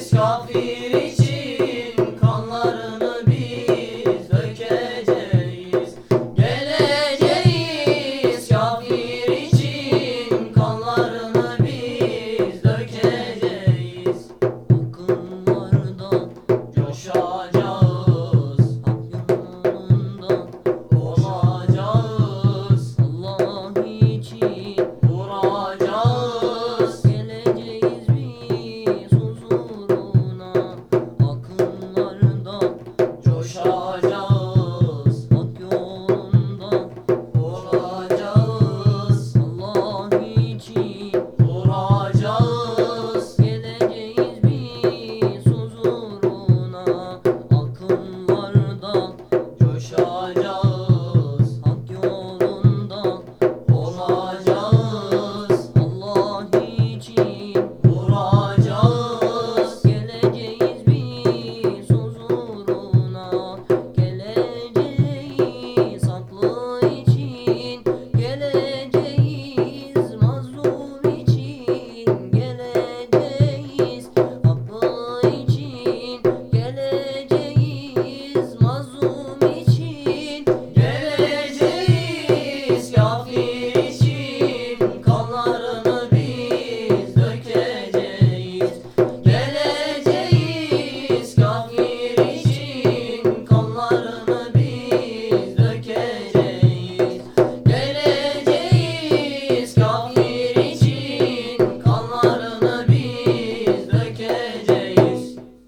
kafir için